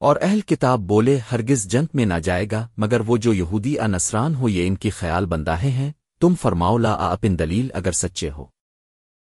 اور اہل کتاب بولے، ہرگز جنت میں نہ جائے گا، مگر وہ جو یہودی نسران ہو، یہ ان کی خیال بنداہے ہیں۔ تم فرماؤ، لا اپن دلیل اگر سچے ہو۔